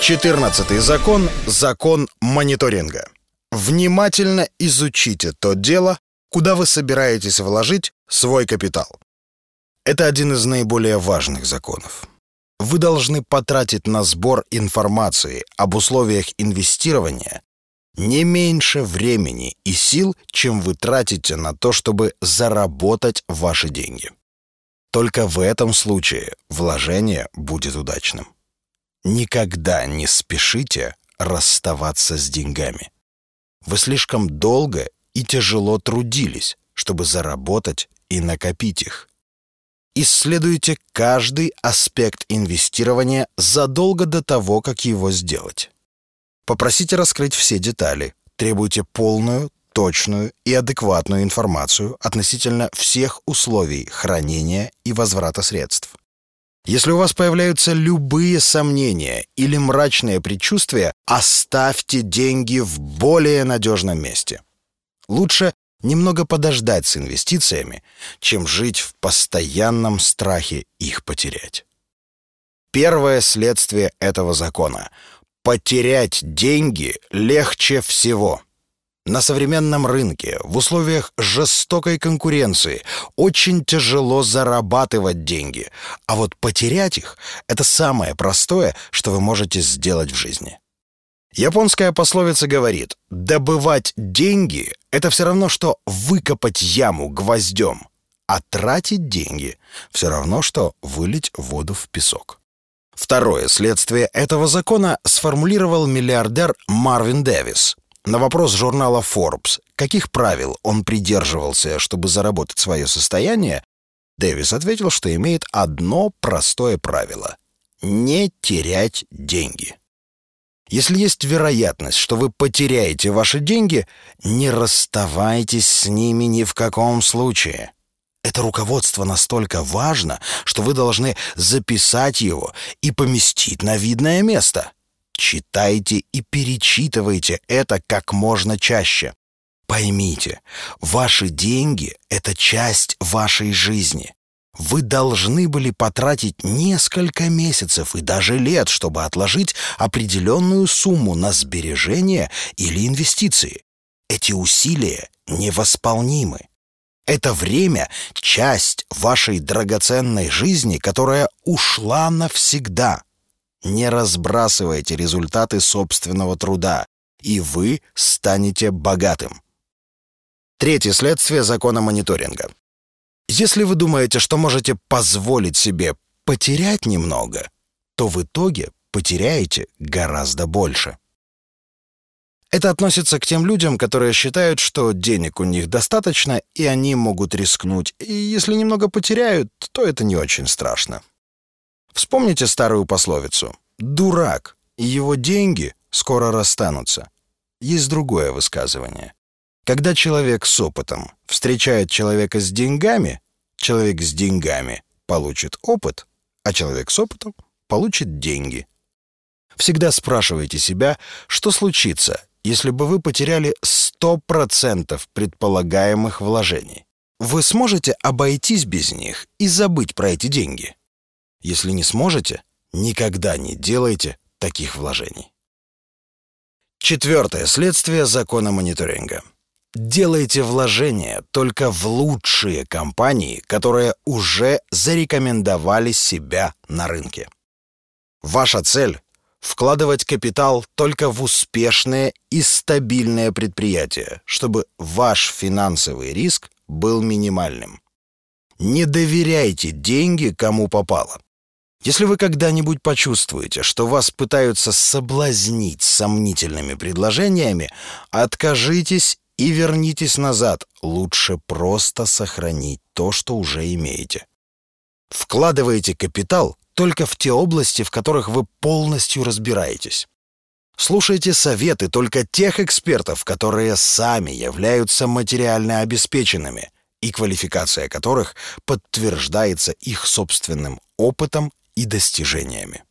Четырнадцатый закон – закон мониторинга. Внимательно изучите то дело, куда вы собираетесь вложить свой капитал. Это один из наиболее важных законов. Вы должны потратить на сбор информации об условиях инвестирования не меньше времени и сил, чем вы тратите на то, чтобы заработать ваши деньги. Только в этом случае вложение будет удачным. Никогда не спешите расставаться с деньгами. Вы слишком долго и тяжело трудились, чтобы заработать и накопить их. Исследуйте каждый аспект инвестирования задолго до того, как его сделать. Попросите раскрыть все детали, требуйте полную, точную и адекватную информацию относительно всех условий хранения и возврата средств. Если у вас появляются любые сомнения или мрачные предчувствия, оставьте деньги в более надежном месте. Лучше немного подождать с инвестициями, чем жить в постоянном страхе их потерять. Первое следствие этого закона — потерять деньги легче всего — на современном рынке, в условиях жестокой конкуренции, очень тяжело зарабатывать деньги, а вот потерять их — это самое простое, что вы можете сделать в жизни. Японская пословица говорит, добывать деньги — это все равно, что выкопать яму гвоздем, а тратить деньги — все равно, что вылить воду в песок. Второе следствие этого закона сформулировал миллиардер Марвин Дэвис, на вопрос журнала Forbes, каких правил он придерживался, чтобы заработать свое состояние, Дэвис ответил, что имеет одно простое правило — не терять деньги. Если есть вероятность, что вы потеряете ваши деньги, не расставайтесь с ними ни в каком случае. Это руководство настолько важно, что вы должны записать его и поместить на видное место. Читайте и перечитывайте это как можно чаще. Поймите, ваши деньги — это часть вашей жизни. Вы должны были потратить несколько месяцев и даже лет, чтобы отложить определенную сумму на сбережения или инвестиции. Эти усилия невосполнимы. Это время — часть вашей драгоценной жизни, которая ушла навсегда. Не разбрасывайте результаты собственного труда, и вы станете богатым. Третье следствие закона мониторинга. Если вы думаете, что можете позволить себе потерять немного, то в итоге потеряете гораздо больше. Это относится к тем людям, которые считают, что денег у них достаточно, и они могут рискнуть. И если немного потеряют, то это не очень страшно. Вспомните старую пословицу «Дурак, и его деньги скоро расстанутся». Есть другое высказывание. Когда человек с опытом встречает человека с деньгами, человек с деньгами получит опыт, а человек с опытом получит деньги. Всегда спрашивайте себя, что случится, если бы вы потеряли 100% предполагаемых вложений. Вы сможете обойтись без них и забыть про эти деньги? Если не сможете, никогда не делайте таких вложений. Четвертое следствие закона мониторинга. Делайте вложения только в лучшие компании, которые уже зарекомендовали себя на рынке. Ваша цель — вкладывать капитал только в успешные и стабильные предприятия, чтобы ваш финансовый риск был минимальным. Не доверяйте деньги кому попало. Если вы когда-нибудь почувствуете, что вас пытаются соблазнить сомнительными предложениями, откажитесь и вернитесь назад. Лучше просто сохранить то, что уже имеете. Вкладывайте капитал только в те области, в которых вы полностью разбираетесь. Слушайте советы только тех экспертов, которые сами являются материально обеспеченными и квалификация которых подтверждается их собственным опытом и достижениями.